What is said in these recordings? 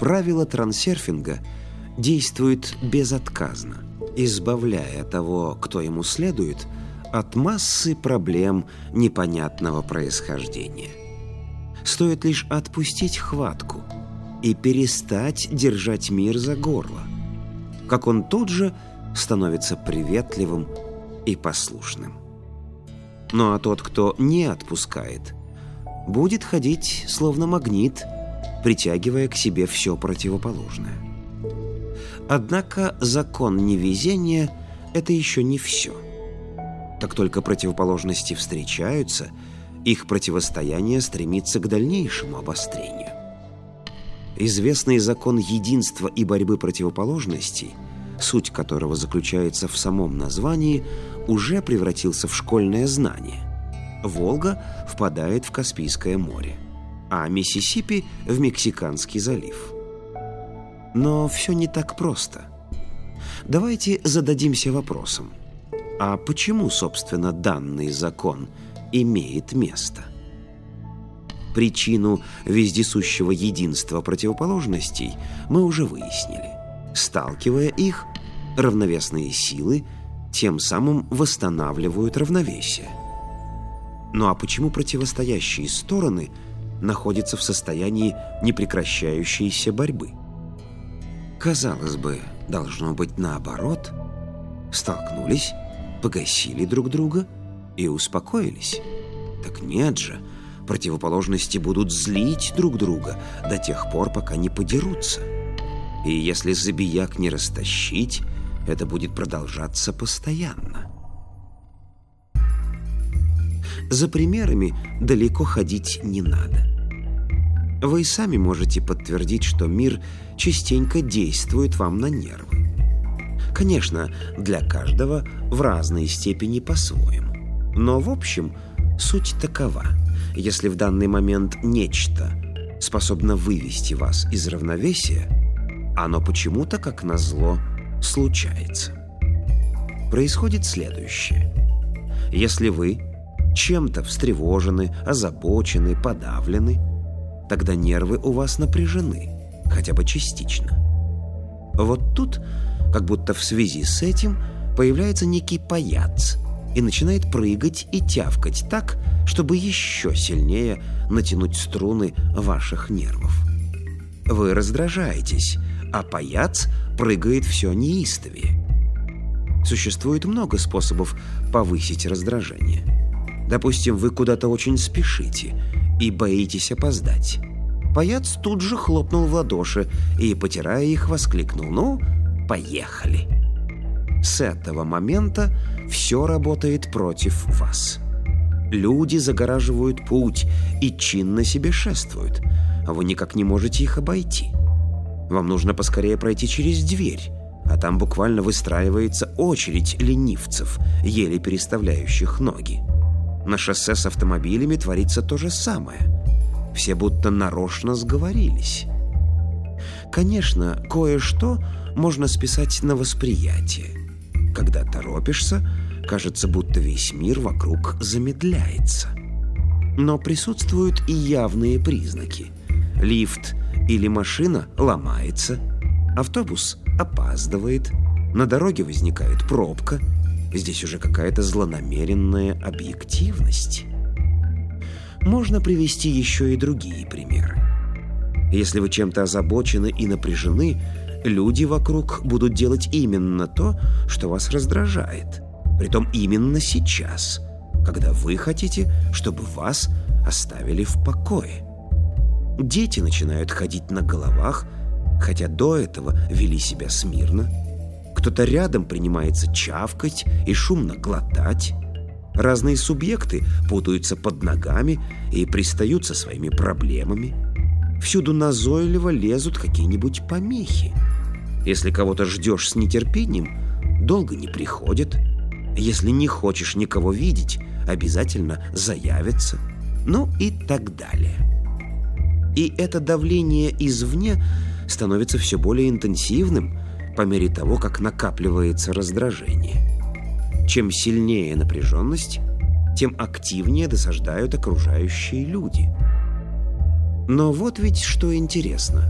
Правило трансерфинга действует безотказно, избавляя того, кто ему следует, от массы проблем непонятного происхождения. Стоит лишь отпустить хватку и перестать держать мир за горло, как он тут же становится приветливым и послушным. Ну а тот, кто не отпускает, будет ходить словно магнит, притягивая к себе все противоположное. Однако закон невезения – это еще не все. Как только противоположности встречаются, их противостояние стремится к дальнейшему обострению. Известный закон единства и борьбы противоположностей, суть которого заключается в самом названии, уже превратился в школьное знание. Волга впадает в Каспийское море, а Миссисипи – в Мексиканский залив. Но все не так просто. Давайте зададимся вопросом. А почему, собственно, данный закон имеет место? Причину вездесущего единства противоположностей мы уже выяснили. Сталкивая их, равновесные силы тем самым восстанавливают равновесие. Ну а почему противостоящие стороны находятся в состоянии непрекращающейся борьбы? Казалось бы, должно быть наоборот. Столкнулись, погасили друг друга и успокоились. Так нет же, противоположности будут злить друг друга до тех пор, пока не подерутся. И если забияк не растащить, это будет продолжаться постоянно. За примерами далеко ходить не надо. Вы сами можете подтвердить, что мир частенько действует вам на нервы. Конечно, для каждого в разной степени по-своему. Но в общем, суть такова. Если в данный момент нечто способно вывести вас из равновесия, оно почему-то, как назло, случается. Происходит следующее. Если вы чем-то встревожены, озабочены, подавлены, тогда нервы у вас напряжены, хотя бы частично. Вот тут, как будто в связи с этим, появляется некий паяц и начинает прыгать и тявкать так, чтобы еще сильнее натянуть струны ваших нервов. Вы раздражаетесь, а паяц прыгает все неистовее. Существует много способов повысить раздражение. Допустим, вы куда-то очень спешите и боитесь опоздать. Паяц тут же хлопнул в ладоши и, потирая их, воскликнул «Ну, поехали!». С этого момента все работает против вас. Люди загораживают путь и чинно себе шествуют, вы никак не можете их обойти. Вам нужно поскорее пройти через дверь, а там буквально выстраивается очередь ленивцев, еле переставляющих ноги. На шоссе с автомобилями творится то же самое. Все будто нарочно сговорились. Конечно, кое-что можно списать на восприятие. Когда торопишься, кажется, будто весь мир вокруг замедляется. Но присутствуют и явные признаки. Лифт или машина ломается, автобус опаздывает, на дороге возникает пробка. Здесь уже какая-то злонамеренная объективность. Можно привести еще и другие примеры. Если вы чем-то озабочены и напряжены, люди вокруг будут делать именно то, что вас раздражает. Притом именно сейчас, когда вы хотите, чтобы вас оставили в покое. Дети начинают ходить на головах, хотя до этого вели себя смирно. Кто-то рядом принимается чавкать и шумно глотать. Разные субъекты путаются под ногами и пристают со своими проблемами. Всюду назойливо лезут какие-нибудь помехи. Если кого-то ждешь с нетерпением, долго не приходят. Если не хочешь никого видеть, обязательно заявятся. Ну и так далее. И это давление извне становится все более интенсивным по мере того, как накапливается раздражение. Чем сильнее напряженность, тем активнее досаждают окружающие люди. Но вот ведь что интересно.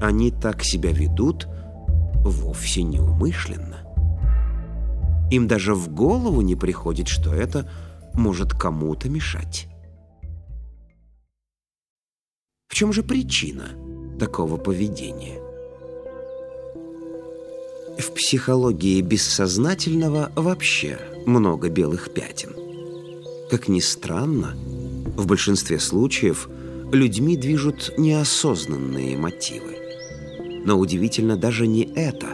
они так себя ведут вовсе неумышленно. Им даже в голову не приходит, что это может кому-то мешать. В чем же причина такого поведения? В психологии бессознательного вообще много белых пятен. Как ни странно, в большинстве случаев людьми движут неосознанные мотивы. Но удивительно даже не это,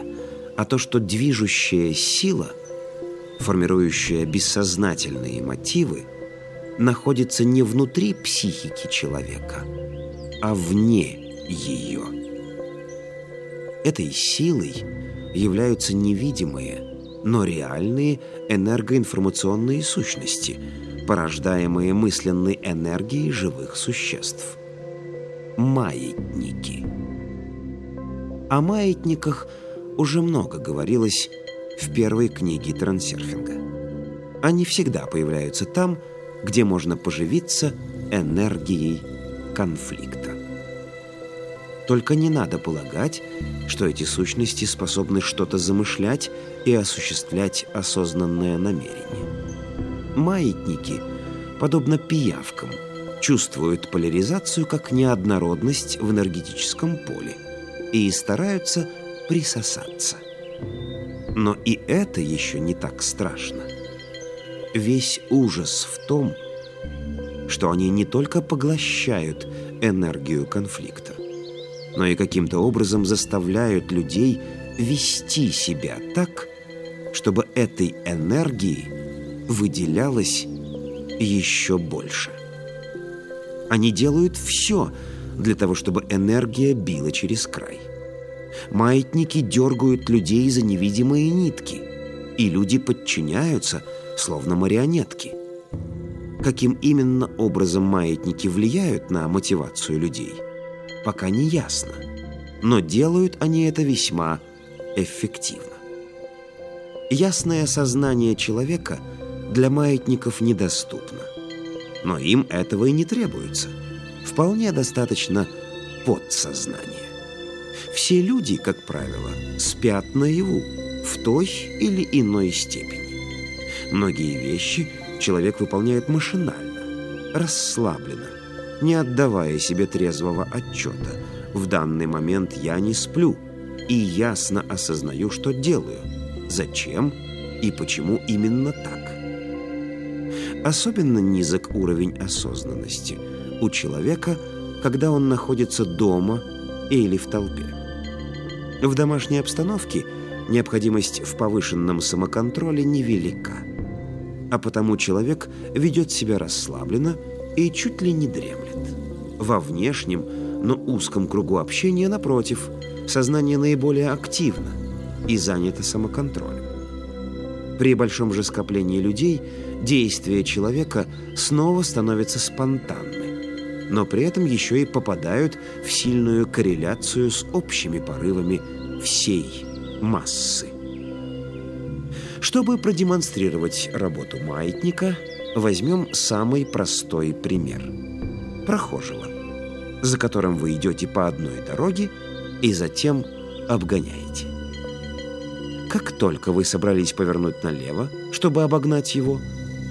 а то, что движущая сила, формирующая бессознательные мотивы, находится не внутри психики человека, а вне ее. Этой силой являются невидимые, но реальные энергоинформационные сущности, порождаемые мысленной энергией живых существ. Маятники. О маятниках уже много говорилось в первой книге трансерфинга. Они всегда появляются там, где можно поживиться энергией конфликта. Только не надо полагать, что эти сущности способны что-то замышлять и осуществлять осознанное намерение. Маятники, подобно пиявкам, чувствуют поляризацию как неоднородность в энергетическом поле и стараются присосаться. Но и это еще не так страшно. Весь ужас в том, что они не только поглощают энергию конфликта, но и каким-то образом заставляют людей вести себя так, чтобы этой энергии выделялось еще больше. Они делают все для того, чтобы энергия била через край. Маятники дергают людей за невидимые нитки, и люди подчиняются, словно марионетки. Каким именно образом маятники влияют на мотивацию людей – пока не ясно, но делают они это весьма эффективно. Ясное сознание человека для маятников недоступно, но им этого и не требуется. Вполне достаточно подсознания. Все люди, как правило, спят наяву в той или иной степени. Многие вещи человек выполняет машинально, расслабленно, не отдавая себе трезвого отчета. В данный момент я не сплю и ясно осознаю, что делаю, зачем и почему именно так. Особенно низок уровень осознанности у человека, когда он находится дома или в толпе. В домашней обстановке необходимость в повышенном самоконтроле невелика, а потому человек ведет себя расслабленно и чуть ли не дремлет. Во внешнем, но узком кругу общения, напротив, сознание наиболее активно и занято самоконтролем. При большом же скоплении людей действия человека снова становятся спонтанны, но при этом еще и попадают в сильную корреляцию с общими порывами всей массы. Чтобы продемонстрировать работу маятника – Возьмем самый простой пример. Прохожего, за которым вы идете по одной дороге и затем обгоняете. Как только вы собрались повернуть налево, чтобы обогнать его,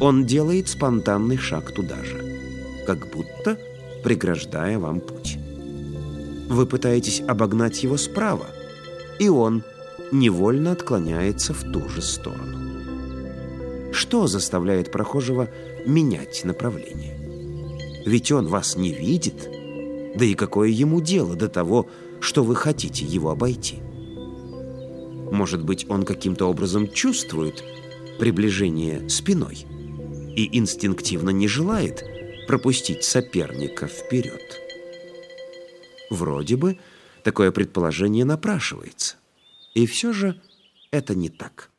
он делает спонтанный шаг туда же, как будто преграждая вам путь. Вы пытаетесь обогнать его справа, и он невольно отклоняется в ту же сторону. Что заставляет прохожего менять направление? Ведь он вас не видит. Да и какое ему дело до того, что вы хотите его обойти? Может быть, он каким-то образом чувствует приближение спиной и инстинктивно не желает пропустить соперника вперед. Вроде бы такое предположение напрашивается. И все же это не так.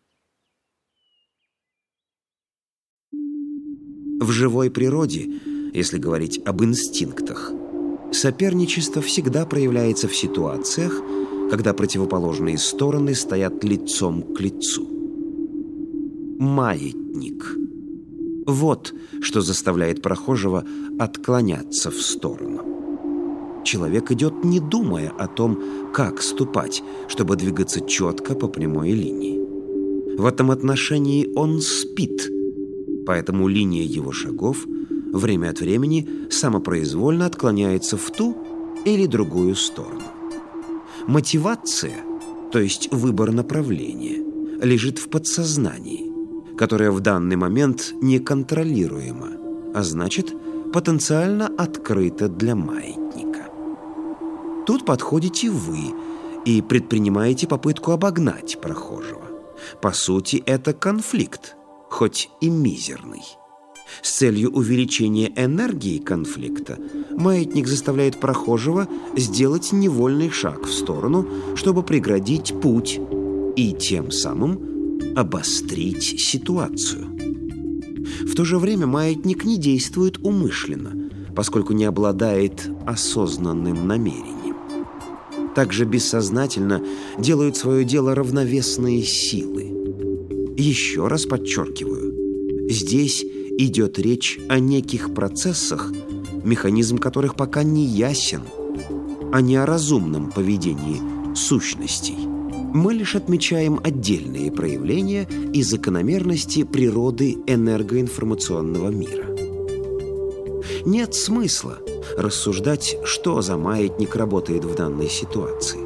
В живой природе, если говорить об инстинктах, соперничество всегда проявляется в ситуациях, когда противоположные стороны стоят лицом к лицу. Маятник. Вот что заставляет прохожего отклоняться в сторону. человек идет, не думая о том, как ступать, чтобы двигаться четко по прямой линии. В этом отношении он спит, поэтому линия его шагов время от времени самопроизвольно отклоняется в ту или другую сторону. Мотивация, то есть выбор направления, лежит в подсознании, которое в данный момент неконтролируемо, а значит, потенциально открыто для маятника. Тут подходите вы и предпринимаете попытку обогнать прохожего. По сути, это конфликт, хоть и мизерный. С целью увеличения энергии конфликта маятник заставляет прохожего сделать невольный шаг в сторону, чтобы преградить путь и тем самым обострить ситуацию. В то же время маятник не действует умышленно, поскольку не обладает осознанным намерением. Также бессознательно делают свое дело равновесные силы. Еще раз подчеркиваю, здесь идет речь о неких процессах, механизм которых пока не ясен, а не о разумном поведении сущностей. Мы лишь отмечаем отдельные проявления и закономерности природы энергоинформационного мира. Нет смысла рассуждать, что за маятник работает в данной ситуации,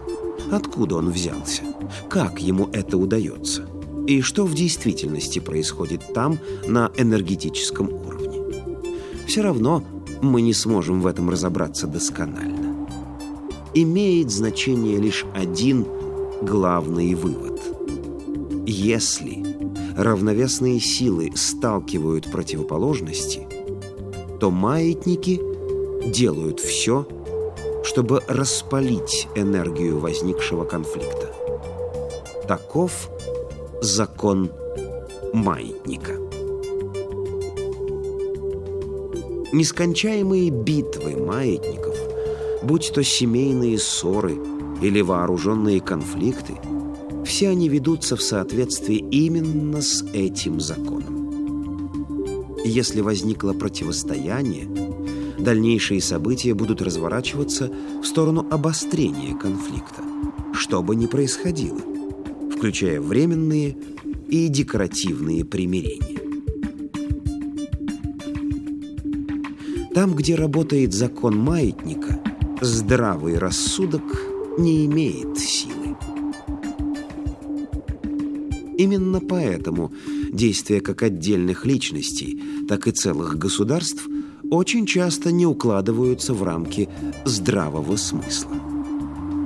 откуда он взялся, как ему это удается – и что в действительности происходит там, на энергетическом уровне. Все равно мы не сможем в этом разобраться досконально. Имеет значение лишь один главный вывод. Если равновесные силы сталкивают противоположности, то маятники делают все, чтобы распалить энергию возникшего конфликта. Таков Закон маятника. Нескончаемые битвы маятников, будь то семейные ссоры или вооруженные конфликты, все они ведутся в соответствии именно с этим законом. Если возникло противостояние, дальнейшие события будут разворачиваться в сторону обострения конфликта, что бы ни происходило включая временные и декоративные примирения. Там, где работает закон маятника, здравый рассудок не имеет силы. Именно поэтому действия как отдельных личностей, так и целых государств очень часто не укладываются в рамки здравого смысла.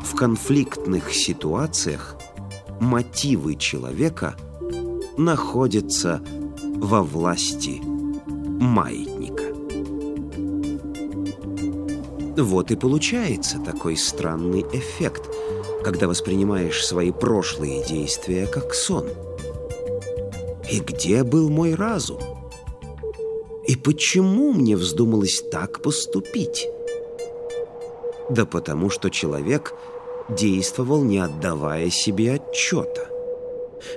В конфликтных ситуациях мотивы человека находятся во власти маятника. Вот и получается такой странный эффект, когда воспринимаешь свои прошлые действия как сон. И где был мой разум? И почему мне вздумалось так поступить? Да потому что человек – действовал, не отдавая себе отчета.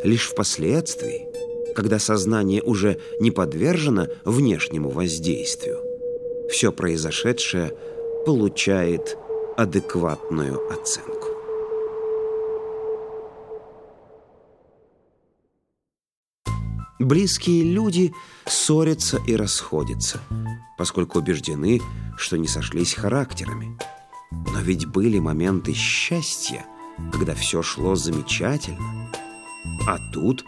Лишь впоследствии, когда сознание уже не подвержено внешнему воздействию, все произошедшее получает адекватную оценку. Близкие люди ссорятся и расходятся, поскольку убеждены, что не сошлись характерами – но ведь были моменты счастья, когда все шло замечательно. А тут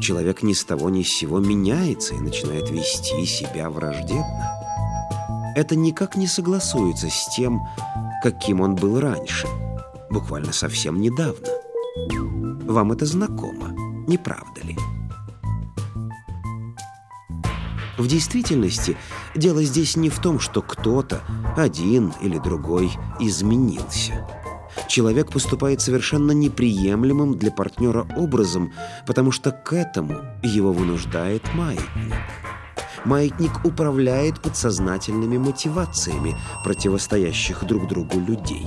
человек ни с того ни с сего меняется и начинает вести себя враждебно. Это никак не согласуется с тем, каким он был раньше, буквально совсем недавно. Вам это знакомо, не правда ли? В действительности дело здесь не в том, что кто-то, один или другой, изменился. Человек поступает совершенно неприемлемым для партнера образом, потому что к этому его вынуждает маятник. Маятник управляет подсознательными мотивациями противостоящих друг другу людей.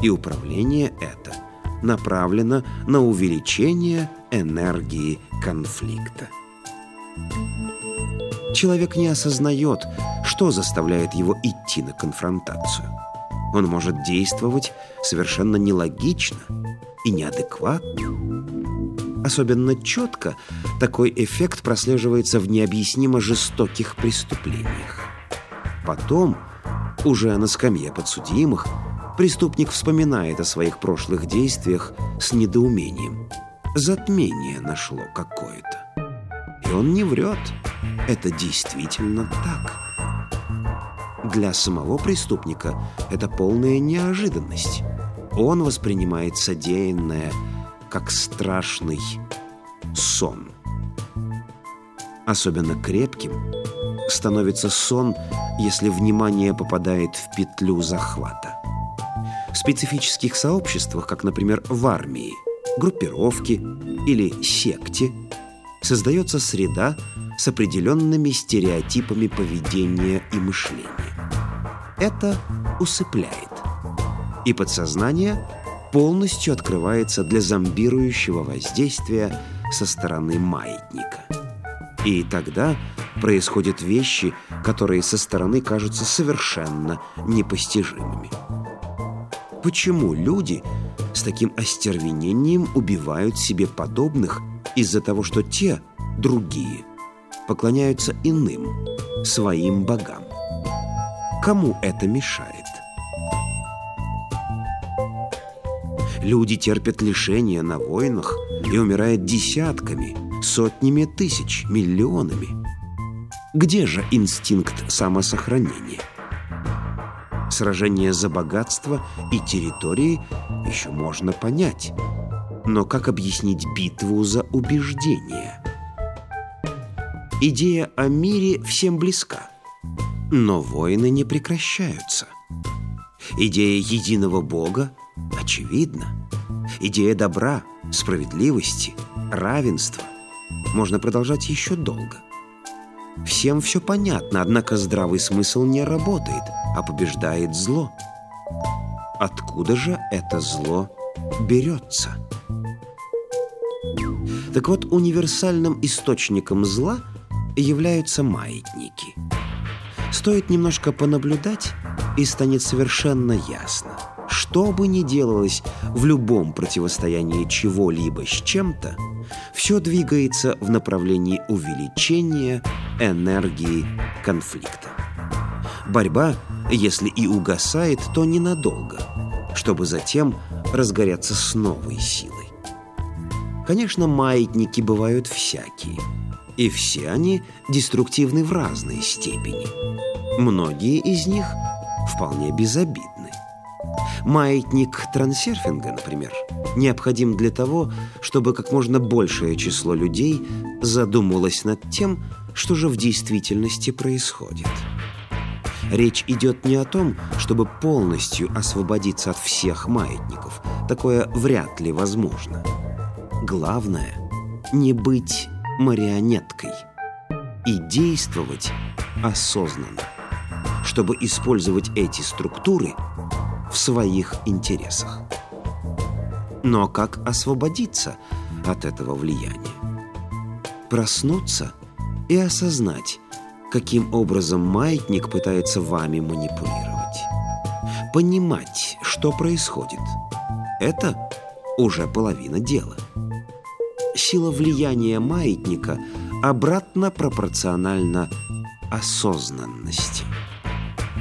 И управление это направлено на увеличение энергии конфликта. Человек не осознает, что заставляет его идти на конфронтацию. Он может действовать совершенно нелогично и неадекватно. Особенно четко такой эффект прослеживается в необъяснимо жестоких преступлениях. Потом, уже на скамье подсудимых, преступник вспоминает о своих прошлых действиях с недоумением. Затмение нашло какое-то. И он не врет. Это действительно так. Для самого преступника это полная неожиданность. Он воспринимает содеянное как страшный сон. Особенно крепким становится сон, если внимание попадает в петлю захвата. В специфических сообществах, как, например, в армии, группировке или секте, создается среда с определенными стереотипами поведения и мышления. Это усыпляет. И подсознание полностью открывается для зомбирующего воздействия со стороны маятника. И тогда происходят вещи, которые со стороны кажутся совершенно непостижимыми. Почему люди с таким остервенением убивают себе подобных из-за того, что те, другие, поклоняются иным, своим богам? Кому это мешает? Люди терпят лишения на войнах и умирают десятками, сотнями тысяч, миллионами. Где же инстинкт самосохранения? Сражение за богатство и территории еще можно понять. Но как объяснить битву за убеждение? Идея о мире всем близка. Но войны не прекращаются. Идея единого Бога очевидна. Идея добра, справедливости, равенства можно продолжать еще долго. Всем все понятно, однако здравый смысл не работает, а побеждает зло. Откуда же это зло берется? Так вот, универсальным источником зла являются маятники. Стоит немножко понаблюдать, и станет совершенно ясно. Что бы ни делалось в любом противостоянии чего-либо с чем-то, все двигается в направлении увеличения энергии конфликта. Борьба, если и угасает, то ненадолго, чтобы затем разгореться с новой силой. Конечно, маятники бывают всякие, и все они деструктивны в разной степени. Многие из них вполне безобидны. Маятник трансерфинга, например, необходим для того, чтобы как можно большее число людей задумалось над тем, что же в действительности происходит. Речь идет не о том, чтобы полностью освободиться от всех маятников. Такое вряд ли возможно. Главное – не быть марионеткой и действовать осознанно, чтобы использовать эти структуры в своих интересах. Но как освободиться от этого влияния? Проснуться и осознать, каким образом маятник пытается вами манипулировать. Понимать, что происходит. Это уже половина дела. Сила влияния маятника обратно пропорциональна осознанности.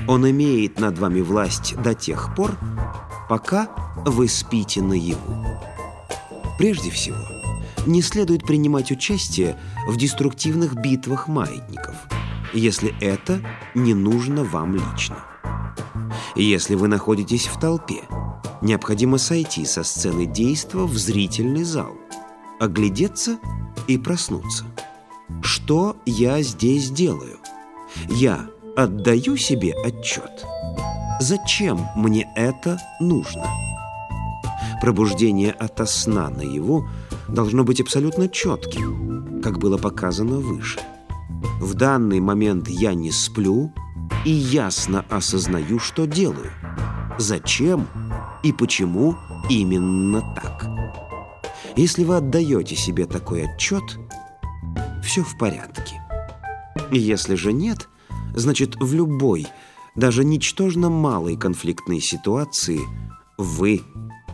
Он имеет над вами власть до тех пор, пока вы спите наяву. Прежде всего, не следует принимать участие в деструктивных битвах маятников, если это не нужно вам лично. Если вы находитесь в толпе, необходимо сойти со сцены действа в зрительный зал, оглядеться и проснуться. Что я здесь делаю? Я отдаю себе отчет. Зачем мне это нужно? Пробуждение ото сна наяву должно быть абсолютно четким, как было показано выше. В данный момент я не сплю и ясно осознаю, что делаю. Зачем и почему именно так. Если вы отдаете себе такой отчет, все в порядке. Если же нет, значит в любой даже ничтожно малой конфликтной ситуации вы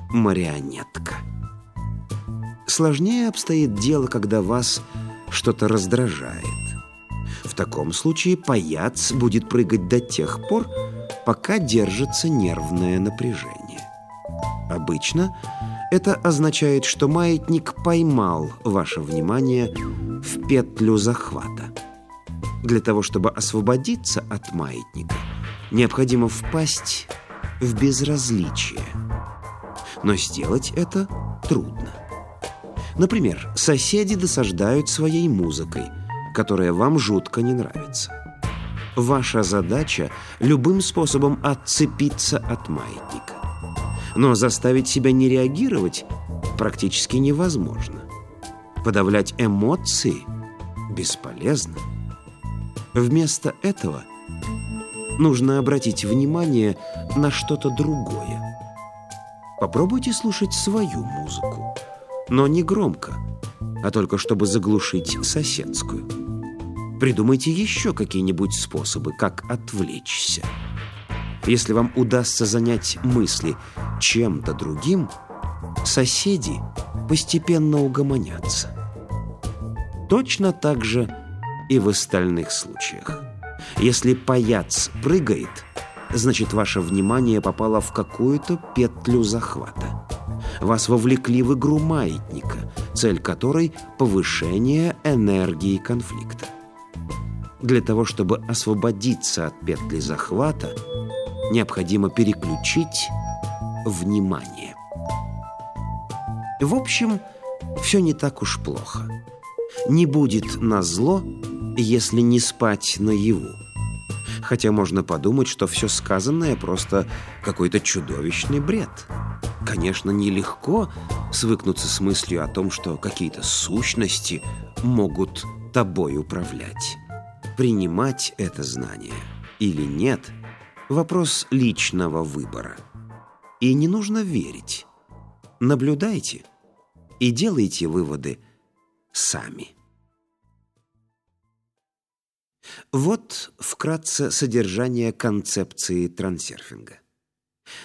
марионетка. Сложнее обстоит дело, когда вас что-то раздражает. В таком случае паяц будет прыгать до тех пор, пока держится нервное напряжение. Обычно это означает, что маятник поймал ваше внимание в петлю захвата. Для того, чтобы освободиться от маятника, необходимо впасть в безразличие. Но сделать это трудно. Например, соседи досаждают своей музыкой, которая вам жутко не нравится. Ваша задача – любым способом отцепиться от маятника но заставить себя не реагировать практически невозможно. Подавлять эмоции бесполезно. Вместо этого нужно обратить внимание на что-то другое. Попробуйте слушать свою музыку, но не громко, а только чтобы заглушить соседскую. Придумайте еще какие-нибудь способы, как отвлечься. Если вам удастся занять мысли чем-то другим, соседи постепенно угомонятся. Точно так же и в остальных случаях. Если паяц прыгает, значит ваше внимание попало в какую-то петлю захвата. Вас вовлекли в игру маятника, цель которой – повышение энергии конфликта. Для того, чтобы освободиться от петли захвата – необходимо переключить внимание. В общем, все не так уж плохо. Не будет на зло, если не спать наяву. Хотя можно подумать, что все сказанное просто какой-то чудовищный бред. Конечно, нелегко свыкнуться с мыслью о том, что какие-то сущности могут тобой управлять. Принимать это знание или нет – Вопрос личного выбора. И не нужно верить. Наблюдайте и делайте выводы сами. Вот вкратце содержание концепции трансерфинга.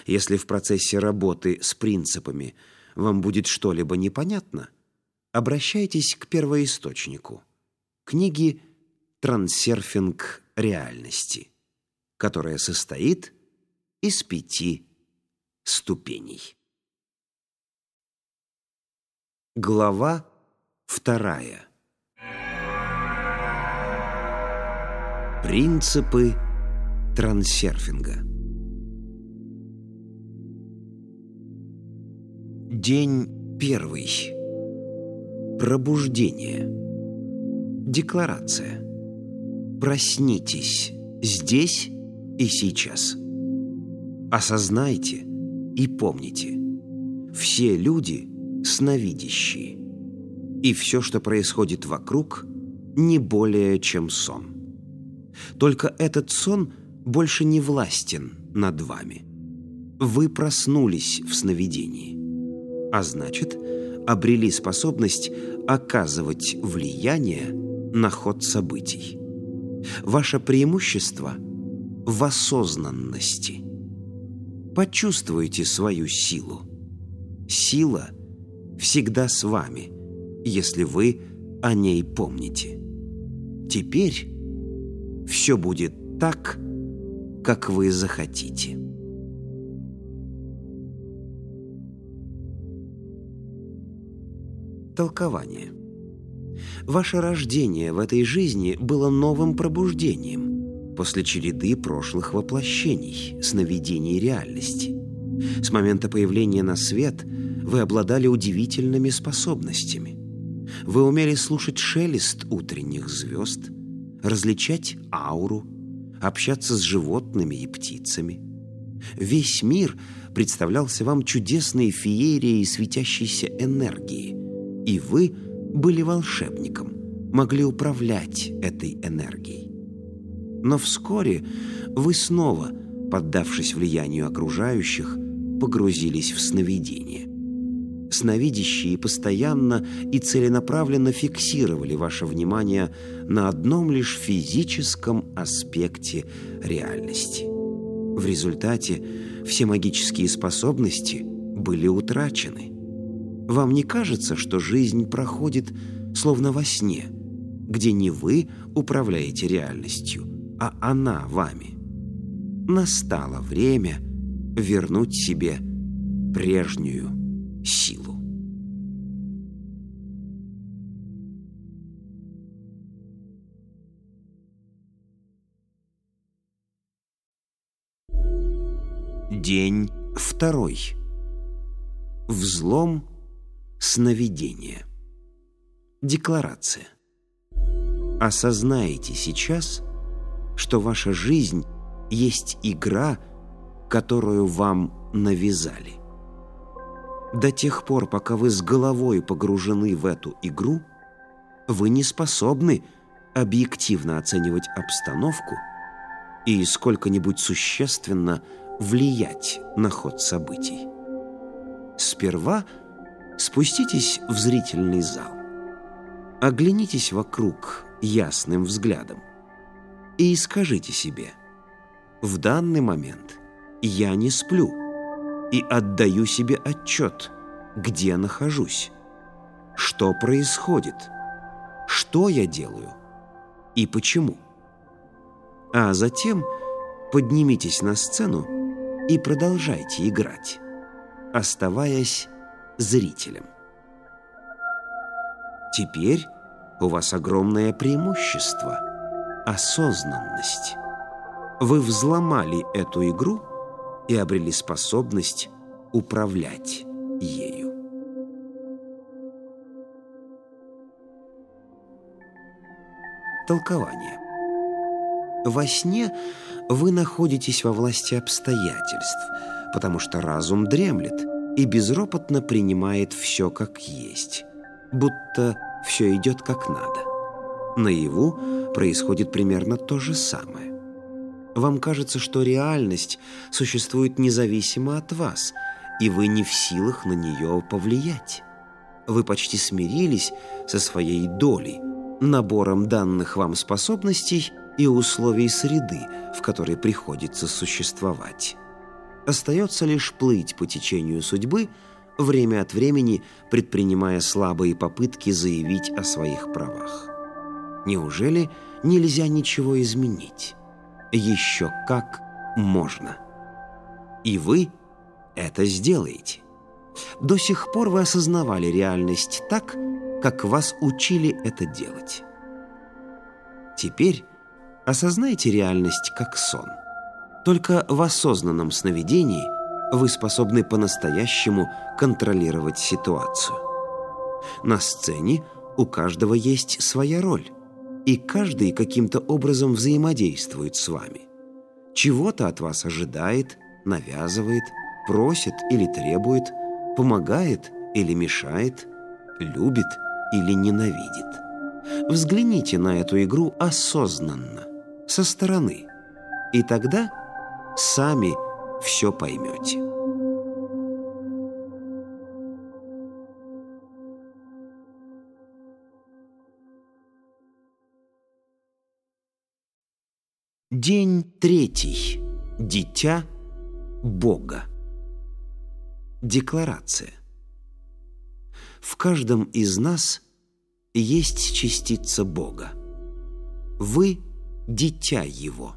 Если в процессе работы с принципами вам будет что-либо непонятно, обращайтесь к первоисточнику, книги «Трансерфинг реальности» которая состоит из пяти ступеней. Глава вторая. Принципы трансерфинга. День первый. Пробуждение. Декларация. Проснитесь здесь и сейчас. Осознайте и помните, все люди сновидящие, и все, что происходит вокруг, не более чем сон. Только этот сон больше не властен над вами. Вы проснулись в сновидении, а значит, обрели способность оказывать влияние на ход событий. Ваше преимущество – в осознанности. Почувствуйте свою силу. Сила всегда с вами, если вы о ней помните. Теперь все будет так, как вы захотите. Толкование. Ваше рождение в этой жизни было новым пробуждением после череды прошлых воплощений, сновидений реальности. С момента появления на свет вы обладали удивительными способностями. Вы умели слушать шелест утренних звезд, различать ауру, общаться с животными и птицами. Весь мир представлялся вам чудесной феерией светящейся энергии, и вы были волшебником, могли управлять этой энергией. Но вскоре вы снова, поддавшись влиянию окружающих, погрузились в сновидение. Сновидящие постоянно и целенаправленно фиксировали ваше внимание на одном лишь физическом аспекте реальности. В результате все магические способности были утрачены. Вам не кажется, что жизнь проходит словно во сне, где не вы управляете реальностью, а она вами? Настало время вернуть себе прежнюю силу. День второй. Взлом сновидения. Декларация. Осознайте сейчас, что ваша жизнь есть игра, которую вам навязали. До тех пор, пока вы с головой погружены в эту игру, вы не способны объективно оценивать обстановку и сколько-нибудь существенно влиять на ход событий. Сперва спуститесь в зрительный зал. Оглянитесь вокруг ясным взглядом и скажите себе, в данный момент я не сплю и отдаю себе отчет, где нахожусь, что происходит, что я делаю и почему. А затем поднимитесь на сцену и продолжайте играть, оставаясь зрителем. Теперь у вас огромное преимущество – осознанность. Вы взломали эту игру и обрели способность управлять ею. Толкование. Во сне вы находитесь во власти обстоятельств, потому что разум дремлет и безропотно принимает все как есть, будто все идет как надо. Наяву происходит примерно то же самое. Вам кажется, что реальность существует независимо от вас, и вы не в силах на нее повлиять. Вы почти смирились со своей долей, набором данных вам способностей и условий среды, в которой приходится существовать. Остается лишь плыть по течению судьбы, время от времени предпринимая слабые попытки заявить о своих правах. Неужели нельзя ничего изменить? Еще как можно. И вы это сделаете. До сих пор вы осознавали реальность так, как вас учили это делать. Теперь Осознайте реальность как сон. Только в осознанном сновидении вы способны по-настоящему контролировать ситуацию. На сцене у каждого есть своя роль, и каждый каким-то образом взаимодействует с вами. Чего-то от вас ожидает, навязывает, просит или требует, помогает или мешает, любит или ненавидит. Взгляните на эту игру осознанно со стороны. И тогда сами все поймете. День третий. Дитя Бога. Декларация. В каждом из нас есть частица Бога. Вы дитя Его,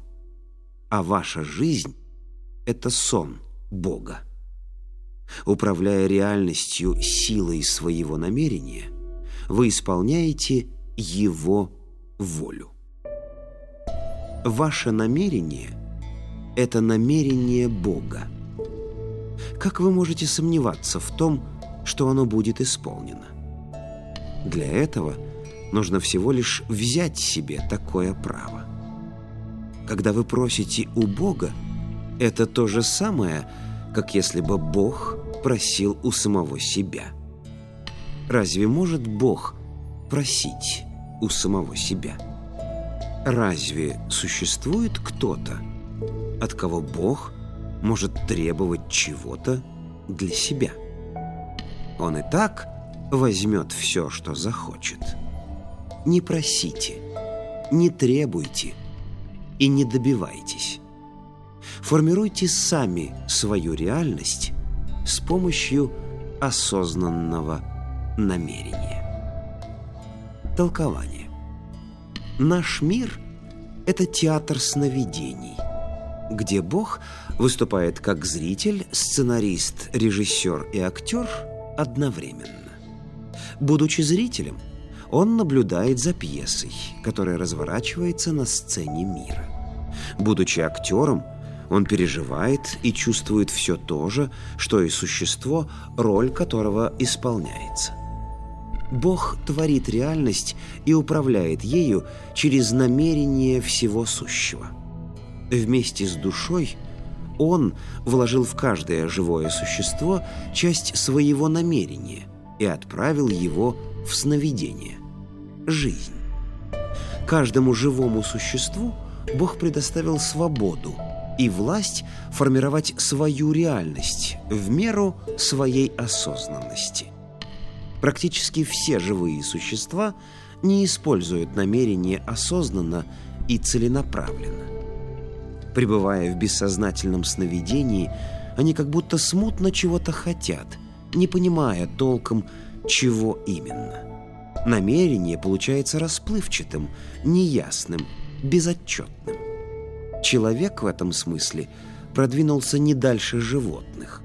а ваша жизнь — это сон Бога. Управляя реальностью силой своего намерения, вы исполняете Его волю. Ваше намерение — это намерение Бога. Как вы можете сомневаться в том, что оно будет исполнено? Для этого нужно всего лишь взять себе такое право. Когда вы просите у Бога, это то же самое, как если бы Бог просил у самого себя. Разве может Бог просить у самого себя? Разве существует кто-то, от кого Бог может требовать чего-то для себя? Он и так возьмет все, что захочет. Не просите, не требуйте – и не добивайтесь. Формируйте сами свою реальность с помощью осознанного намерения. Толкование. Наш мир – это театр сновидений, где Бог выступает как зритель, сценарист, режиссер и актер одновременно. Будучи зрителем, он наблюдает за пьесой, которая разворачивается на сцене мира. Будучи актером, он переживает и чувствует все то же, что и существо, роль которого исполняется. Бог творит реальность и управляет ею через намерение всего сущего. Вместе с душой Он вложил в каждое живое существо часть своего намерения и отправил его в сновидение – жизнь. Каждому живому существу Бог предоставил свободу – и власть формировать свою реальность в меру своей осознанности. Практически все живые существа не используют намерение осознанно и целенаправленно. Пребывая в бессознательном сновидении, они как будто смутно чего-то хотят, не понимая толком, чего именно. Намерение получается расплывчатым, неясным, безотчетным. Человек в этом смысле продвинулся не дальше животных.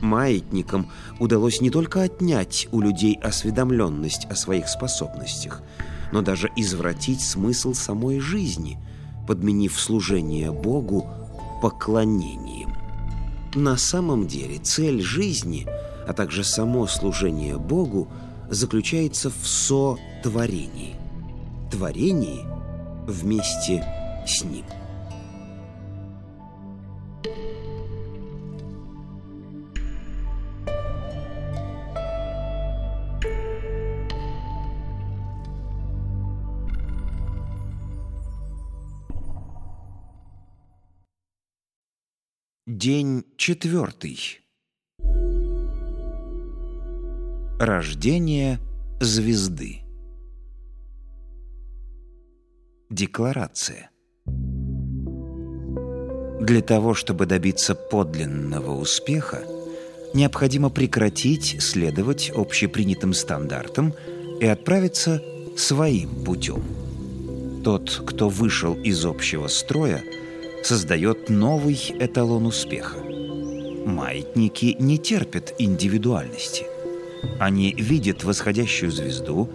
Маятникам удалось не только отнять у людей осведомленность о своих способностях, но даже извратить смысл самой жизни, подменив служение Богу поклонением. На самом деле цель жизни, а также само служение Богу заключается в сотворении. Творении вместе с Ним. День четвертый. Рождение звезды. Декларация. Для того, чтобы добиться подлинного успеха, необходимо прекратить следовать общепринятым стандартам и отправиться своим путем. Тот, кто вышел из общего строя – создает новый эталон успеха. Маятники не терпят индивидуальности. Они видят восходящую звезду,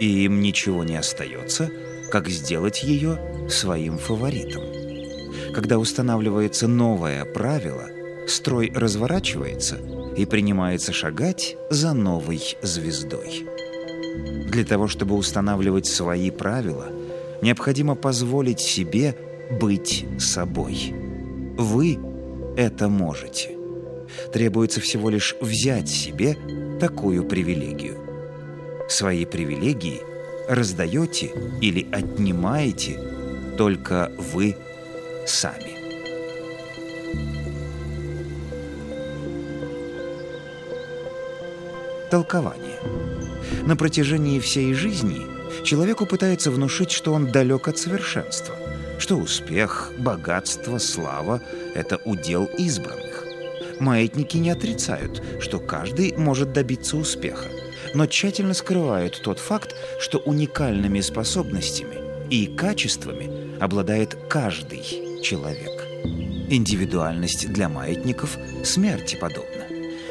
и им ничего не остается, как сделать ее своим фаворитом. Когда устанавливается новое правило, строй разворачивается и принимается шагать за новой звездой. Для того, чтобы устанавливать свои правила, необходимо позволить себе быть собой. Вы это можете. Требуется всего лишь взять себе такую привилегию. Свои привилегии раздаете или отнимаете только вы сами. Толкование. На протяжении всей жизни человеку пытается внушить, что он далек от совершенства – что успех, богатство, слава – это удел избранных. Маятники не отрицают, что каждый может добиться успеха, но тщательно скрывают тот факт, что уникальными способностями и качествами обладает каждый человек. Индивидуальность для маятников смерти подобна.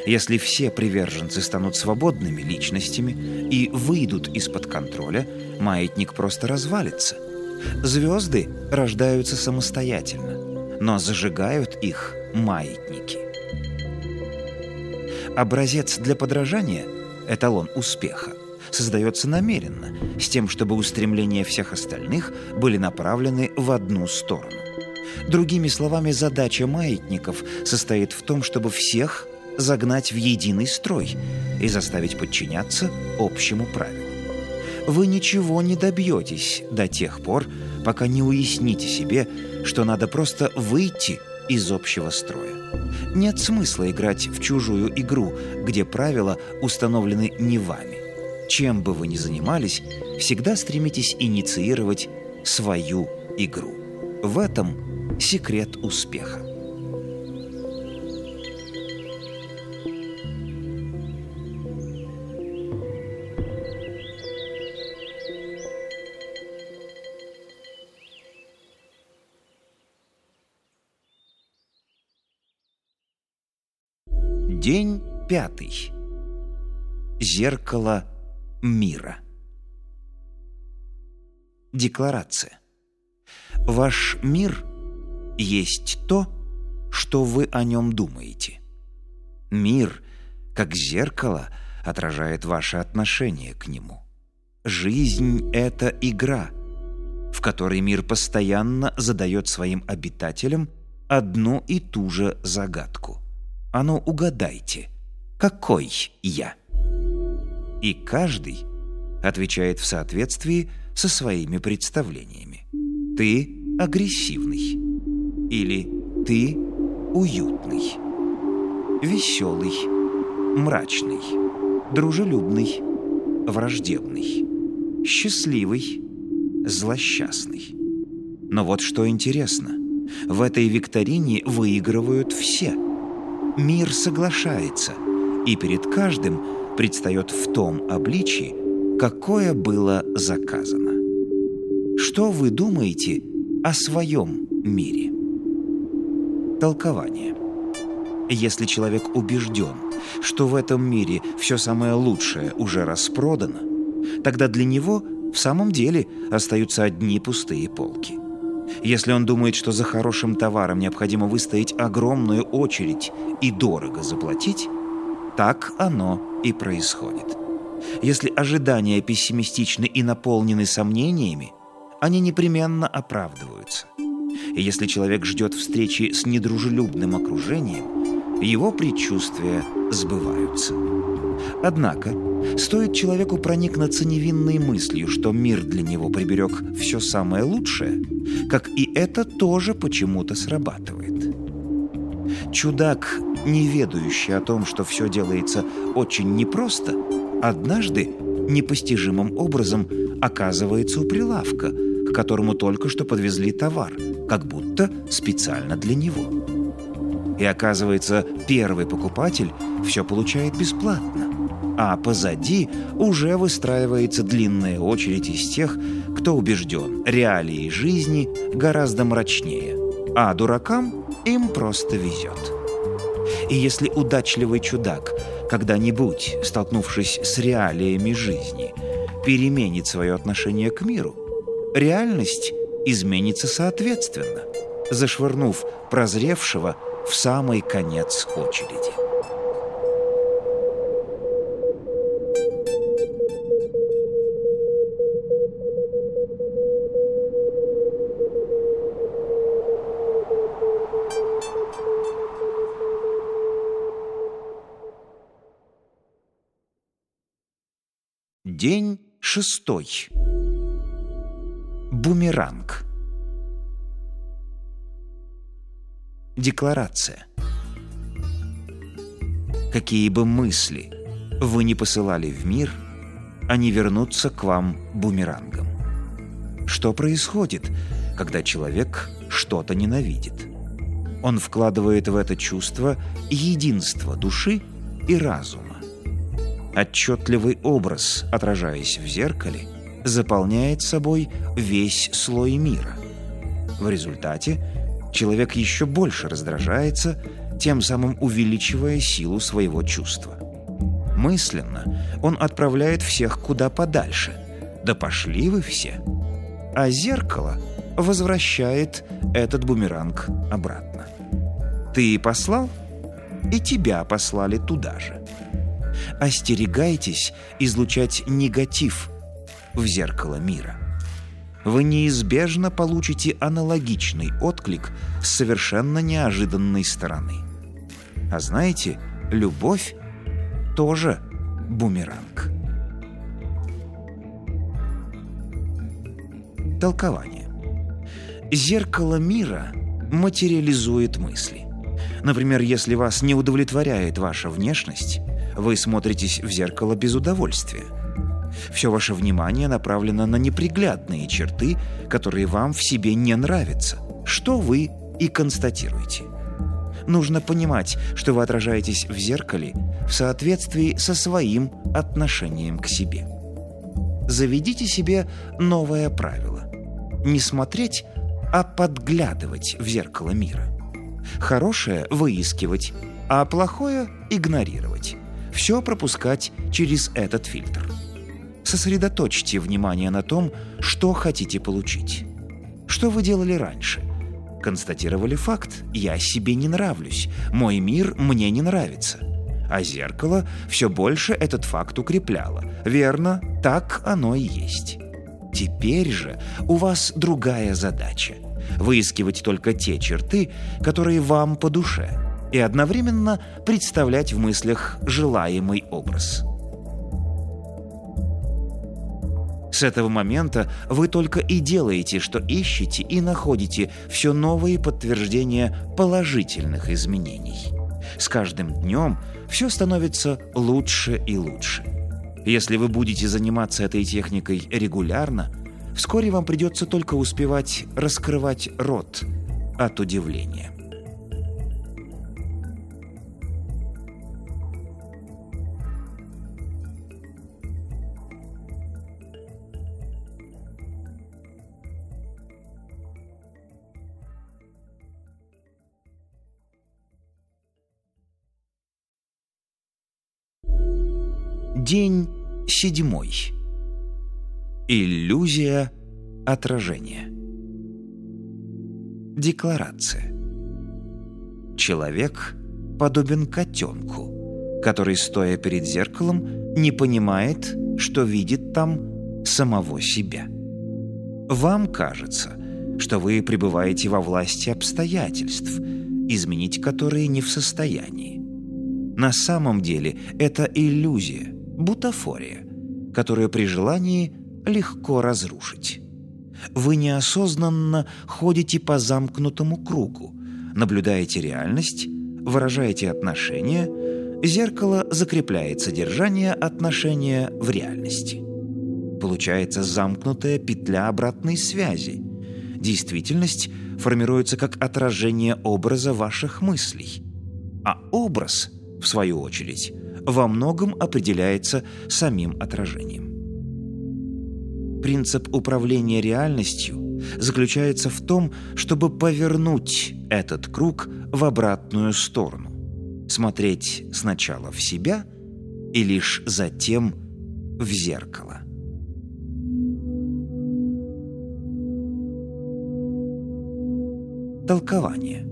Если все приверженцы станут свободными личностями и выйдут из-под контроля, маятник просто развалится – Звезды рождаются самостоятельно, но зажигают их маятники. Образец для подражания, эталон успеха, создается намеренно, с тем, чтобы устремления всех остальных были направлены в одну сторону. Другими словами, задача маятников состоит в том, чтобы всех загнать в единый строй и заставить подчиняться общему правилу вы ничего не добьетесь до тех пор, пока не уясните себе, что надо просто выйти из общего строя. Нет смысла играть в чужую игру, где правила установлены не вами. Чем бы вы ни занимались, всегда стремитесь инициировать свою игру. В этом секрет успеха. Пятый. Зеркало мира. Декларация. Ваш мир есть то, что вы о нем думаете. Мир, как зеркало, отражает ваше отношение к нему. Жизнь — это игра, в которой мир постоянно задает своим обитателям одну и ту же загадку — а ну угадайте, какой я? И каждый отвечает в соответствии со своими представлениями. Ты агрессивный. Или ты уютный. Веселый. Мрачный. Дружелюбный. Враждебный. Счастливый. Злосчастный. Но вот что интересно. В этой викторине выигрывают все – мир соглашается, и перед каждым предстает в том обличии, какое было заказано. Что вы думаете о своем мире? Толкование. Если человек убежден, что в этом мире все самое лучшее уже распродано, тогда для него в самом деле остаются одни пустые полки. Если он думает, что за хорошим товаром необходимо выстоять огромную очередь и дорого заплатить, так оно и происходит. Если ожидания пессимистичны и наполнены сомнениями, они непременно оправдываются. И если человек ждет встречи с недружелюбным окружением, его предчувствия сбываются. Однако, стоит человеку проникнуться невинной мыслью, что мир для него приберег все самое лучшее, как и это тоже почему-то срабатывает. Чудак, не ведающий о том, что все делается очень непросто, однажды непостижимым образом оказывается у прилавка, к которому только что подвезли товар, как будто специально для него. И оказывается, первый покупатель все получает бесплатно, а позади уже выстраивается длинная очередь из тех, кто убежден, реалии жизни гораздо мрачнее, а дуракам им просто везет. И если удачливый чудак, когда-нибудь, столкнувшись с реалиями жизни, переменит свое отношение к миру, реальность изменится соответственно, зашвырнув прозревшего в самый конец очереди. День шестой. Бумеранг. Декларация. Какие бы мысли вы не посылали в мир, они вернутся к вам бумерангом. Что происходит, когда человек что-то ненавидит? Он вкладывает в это чувство единство души и разума. Отчетливый образ, отражаясь в зеркале, заполняет собой весь слой мира. В результате человек еще больше раздражается, тем самым увеличивая силу своего чувства. Мысленно он отправляет всех куда подальше. Да пошли вы все! А зеркало возвращает этот бумеранг обратно. Ты послал, и тебя послали туда же остерегайтесь излучать негатив в зеркало мира. Вы неизбежно получите аналогичный отклик с совершенно неожиданной стороны. А знаете, любовь тоже бумеранг. Толкование. Зеркало мира материализует мысли. Например, если вас не удовлетворяет ваша внешность, вы смотритесь в зеркало без удовольствия. Все ваше внимание направлено на неприглядные черты, которые вам в себе не нравятся. Что вы и констатируйте. Нужно понимать, что вы отражаетесь в зеркале в соответствии со своим отношением к себе. Заведите себе новое правило. Не смотреть, а подглядывать в зеркало мира. Хорошее выискивать, а плохое игнорировать. Все пропускать через этот фильтр. Сосредоточьте внимание на том, что хотите получить. Что вы делали раньше? Констатировали факт «я себе не нравлюсь», «мой мир мне не нравится». А зеркало все больше этот факт укрепляло. Верно, так оно и есть. Теперь же у вас другая задача – выискивать только те черты, которые вам по душе, и одновременно представлять в мыслях желаемый образ – С этого момента вы только и делаете, что ищете и находите все новые подтверждения положительных изменений. С каждым днем все становится лучше и лучше. Если вы будете заниматься этой техникой регулярно, вскоре вам придется только успевать раскрывать рот от удивления. День седьмой. Иллюзия отражения. Декларация. Человек подобен котенку, который, стоя перед зеркалом, не понимает, что видит там самого себя. Вам кажется, что вы пребываете во власти обстоятельств, изменить которые не в состоянии. На самом деле это иллюзия – бутафория, которую при желании легко разрушить. Вы неосознанно ходите по замкнутому кругу, наблюдаете реальность, выражаете отношения, зеркало закрепляет содержание отношения в реальности. Получается замкнутая петля обратной связи. Действительность формируется как отражение образа ваших мыслей. А образ, в свою очередь, во многом определяется самим отражением. Принцип управления реальностью заключается в том, чтобы повернуть этот круг в обратную сторону, смотреть сначала в себя и лишь затем в зеркало. Толкование.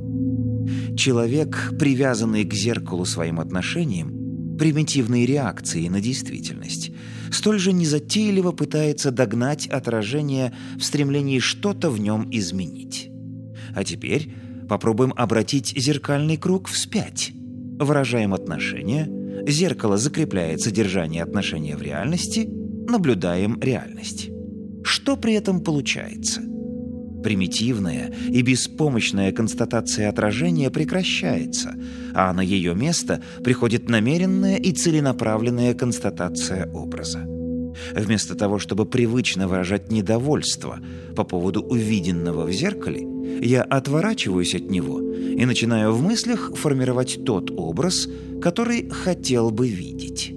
Человек, привязанный к зеркалу своим отношением, примитивные реакции на действительность, столь же незатейливо пытается догнать отражение в стремлении что-то в нем изменить. А теперь попробуем обратить зеркальный круг вспять. Выражаем отношения, зеркало закрепляет содержание отношения в реальности, наблюдаем реальность. Что при этом получается? Примитивная и беспомощная констатация отражения прекращается, а на ее место приходит намеренная и целенаправленная констатация образа. Вместо того, чтобы привычно выражать недовольство по поводу увиденного в зеркале, я отворачиваюсь от него и начинаю в мыслях формировать тот образ, который хотел бы видеть.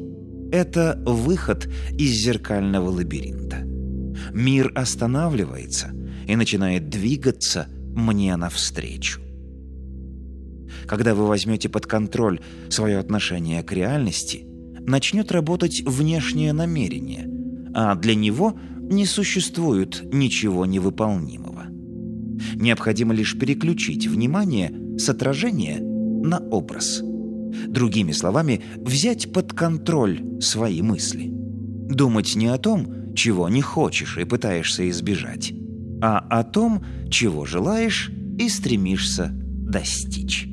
Это выход из зеркального лабиринта. Мир останавливается – и начинает двигаться мне навстречу. Когда вы возьмете под контроль свое отношение к реальности, начнет работать внешнее намерение, а для него не существует ничего невыполнимого. Необходимо лишь переключить внимание с отражения на образ. Другими словами, взять под контроль свои мысли. Думать не о том, чего не хочешь и пытаешься избежать, а о том, чего желаешь и стремишься достичь.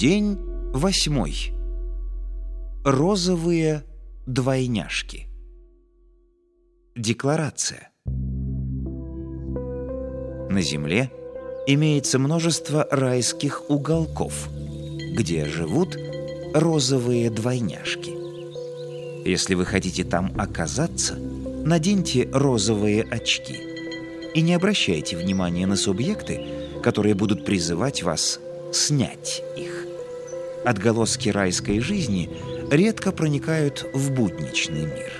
День восьмой. Розовые двойняшки. Декларация. На Земле имеется множество райских уголков, где живут розовые двойняшки. Если вы хотите там оказаться, наденьте розовые очки и не обращайте внимания на субъекты, которые будут призывать вас снять их. Отголоски райской жизни редко проникают в будничный мир.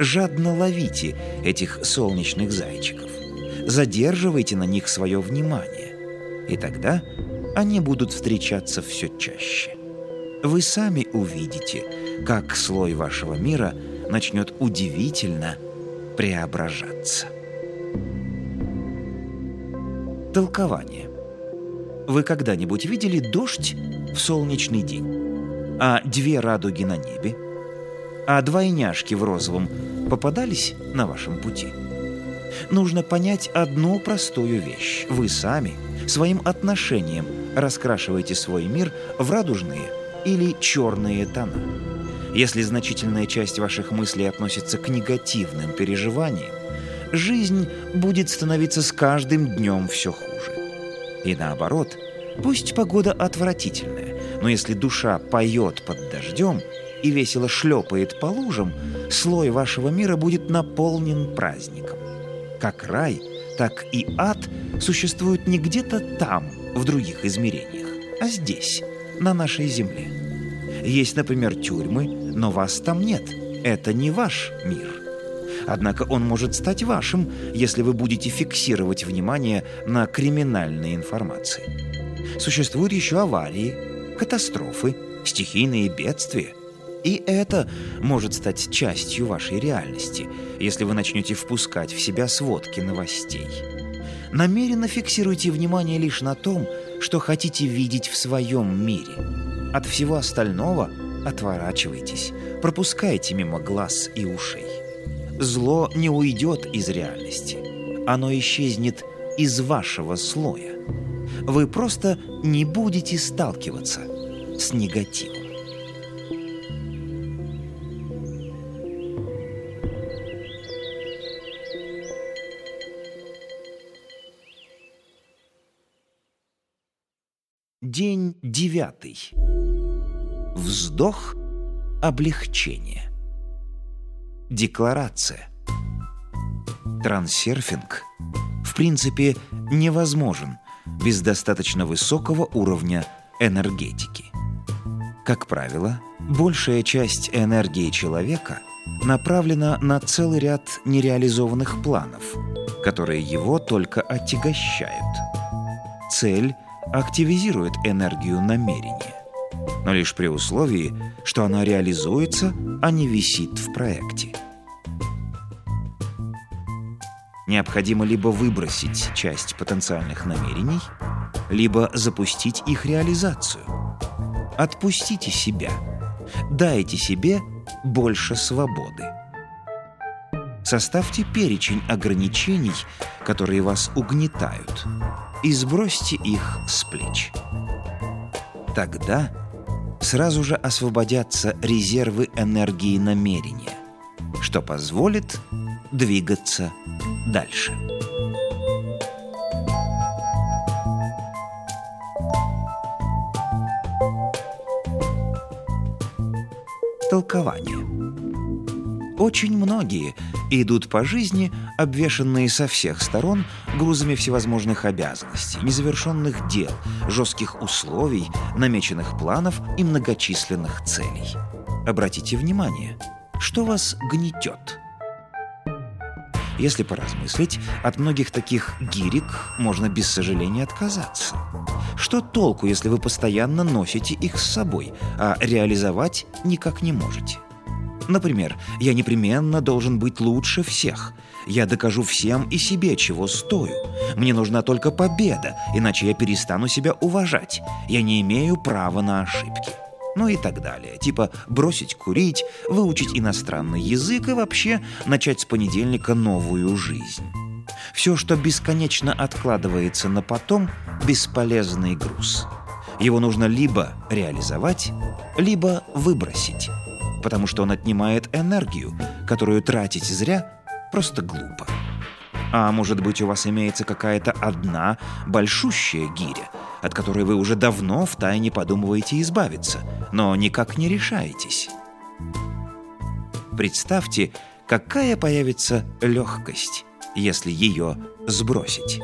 Жадно ловите этих солнечных зайчиков. Задерживайте на них свое внимание. И тогда они будут встречаться все чаще. Вы сами увидите, как слой вашего мира начнет удивительно преображаться. Толкование. Вы когда-нибудь видели дождь в солнечный день? А две радуги на небе? А двойняшки в розовом попадались на вашем пути? Нужно понять одну простую вещь. Вы сами своим отношением раскрашиваете свой мир в радужные или черные тона. Если значительная часть ваших мыслей относится к негативным переживаниям, жизнь будет становиться с каждым днем все хуже. И наоборот, пусть погода отвратительная, но если душа поет под дождем и весело шлепает по лужам, слой вашего мира будет наполнен праздником. Как рай, так и ад существуют не где-то там, в других измерениях, а здесь, на нашей земле. Есть, например, тюрьмы, но вас там нет. Это не ваш мир. Однако он может стать вашим, если вы будете фиксировать внимание на криминальной информации. Существуют еще аварии, катастрофы, стихийные бедствия. И это может стать частью вашей реальности, если вы начнете впускать в себя сводки новостей. Намеренно фиксируйте внимание лишь на том, что хотите видеть в своем мире. От всего остального отворачивайтесь, пропускайте мимо глаз и ушей. Зло не уйдет из реальности. Оно исчезнет из вашего слоя. Вы просто не будете сталкиваться с негативом. День девятый. Вздох облегчения. Декларация. Трансерфинг в принципе невозможен без достаточно высокого уровня энергетики. Как правило, большая часть энергии человека направлена на целый ряд нереализованных планов, которые его только отягощают. Цель активизирует энергию намерения, но лишь при условии, что она реализуется, а не висит в проекте. Необходимо либо выбросить часть потенциальных намерений, либо запустить их реализацию. Отпустите себя. Дайте себе больше свободы. Составьте перечень ограничений, которые вас угнетают, и сбросьте их с плеч. Тогда сразу же освободятся резервы энергии намерения, что позволит двигаться дальше. Толкование. Очень многие идут по жизни, обвешанные со всех сторон грузами всевозможных обязанностей, незавершенных дел, жестких условий, намеченных планов и многочисленных целей. Обратите внимание, что вас гнетет – если поразмыслить, от многих таких гирек можно без сожаления отказаться. Что толку, если вы постоянно носите их с собой, а реализовать никак не можете? Например, я непременно должен быть лучше всех. Я докажу всем и себе, чего стою. Мне нужна только победа, иначе я перестану себя уважать. Я не имею права на ошибки ну и так далее. Типа бросить курить, выучить иностранный язык и вообще начать с понедельника новую жизнь. Все, что бесконечно откладывается на потом, бесполезный груз. Его нужно либо реализовать, либо выбросить, потому что он отнимает энергию, которую тратить зря просто глупо. А может быть, у вас имеется какая-то одна большущая гиря, от которой вы уже давно втайне подумываете избавиться, но никак не решаетесь. Представьте, какая появится легкость, если ее сбросить.